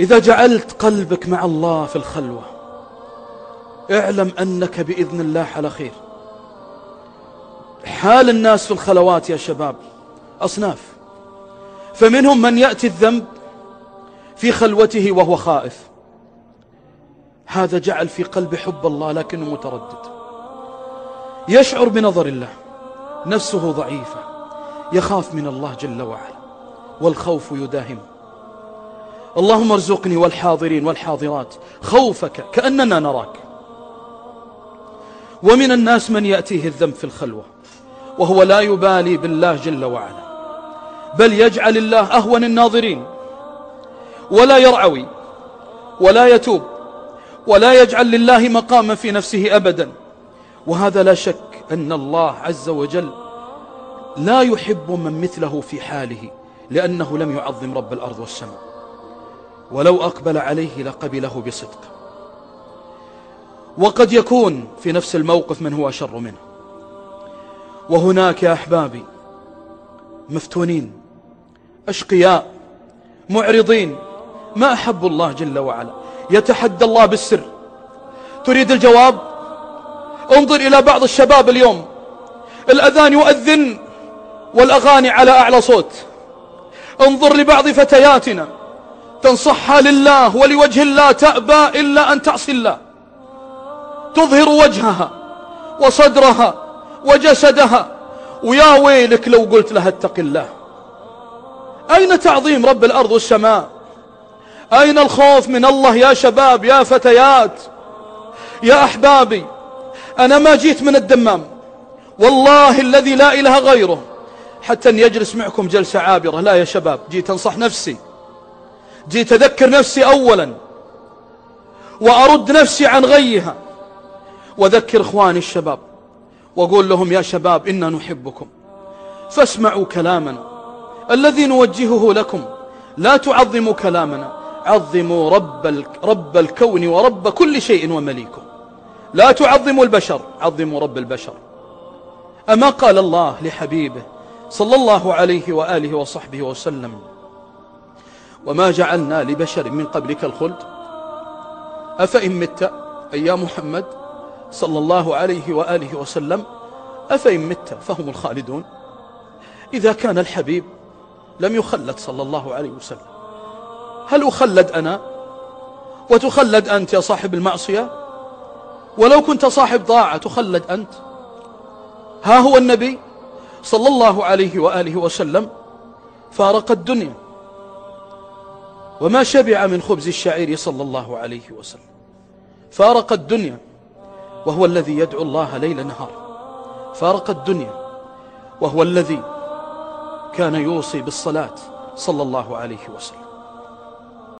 إذا جعلت قلبك مع الله في الخلوة اعلم أنك بإذن الله على خير. حال الناس في الخلوات يا شباب أصناف. فمنهم من يأتي الذنب في خلوته وهو خائف. هذا جعل في قلبه حب الله لكنه متردد. يشعر بنظر الله نفسه ضعيفة يخاف من الله جل وعلا والخوف يداهمه. اللهم ارزقني والحاضرين والحاضرات خوفك كأننا نراك. ومن الناس من يأتيه الذنب في الخلوة وهو لا يبالي بالله جل وعلا بل يجعل الله أهون الناظرين ولا يرعوي ولا يتوب ولا يجعل لله مقاما في نفسه أبدا. وهذا لا شك أن الله عز وجل لا يحب من مثله في حاله لأنه لم يعظم رب الأرض والسماء. ولو أقبل عليه لقبله بصدق. وقد يكون في نفس الموقف من هو أشر منه. وهناك يا أحبابي مفتونين أشقياء معرضين ما أحب الله جل وعلا. يتحدى الله بالسر. تريد الجواب؟ انظر إلى بعض الشباب اليوم. الأذان يؤذن والأغاني على أعلى صوت. انظر لبعض فتياتنا. تنصحها لله ولوجه الله تأبى إلا أن تعصي الله. تظهر وجهها وصدرها وجسدها. ويا ويلك لو قلت لها اتق الله. أين تعظيم رب الأرض والسماء؟ أين الخوف من الله يا شباب يا فتيات؟ يا أحبابي أنا ما جيت من الدمام. والله الذي لا إله غيره. حتى أن يجلس معكم جلسة عابرة. لا يا شباب جيت أنصح نفسي. جيت أذكر نفسي أولا وأرد نفسي عن غيها. وذكر إخواني الشباب وأقول لهم يا شباب إنا نحبكم فاسمعوا كلامنا الذي نوجهه لكم. لا تعظموا كلامنا عظموا رب, رب الكون ورب كل شيء ومليكه. لا تعظموا البشر عظموا رب البشر. أما قال الله لحبيبه صلى الله عليه وآله وصحبه وسلم وما جعلنا لبشر من قبلك الخلد. أفإن مت؟ أي يا محمد صلى الله عليه وآله وسلم أفإن مت فهم الخالدون. إذا كان الحبيب لم يخلد صلى الله عليه وسلم هل أخلد أنا؟ وتخلد أنت يا صاحب المعصية؟ ولو كنت صاحب ضاعة تخلد أنت؟ ها هو النبي صلى الله عليه وآله وسلم فارق الدنيا. وما شبع من خبز الشعير صلى الله عليه وسلم. فارق الدنيا وهو الذي يدعو الله ليل نهار. فارق الدنيا وهو الذي كان يوصي بالصلاة صلى الله عليه وسلم.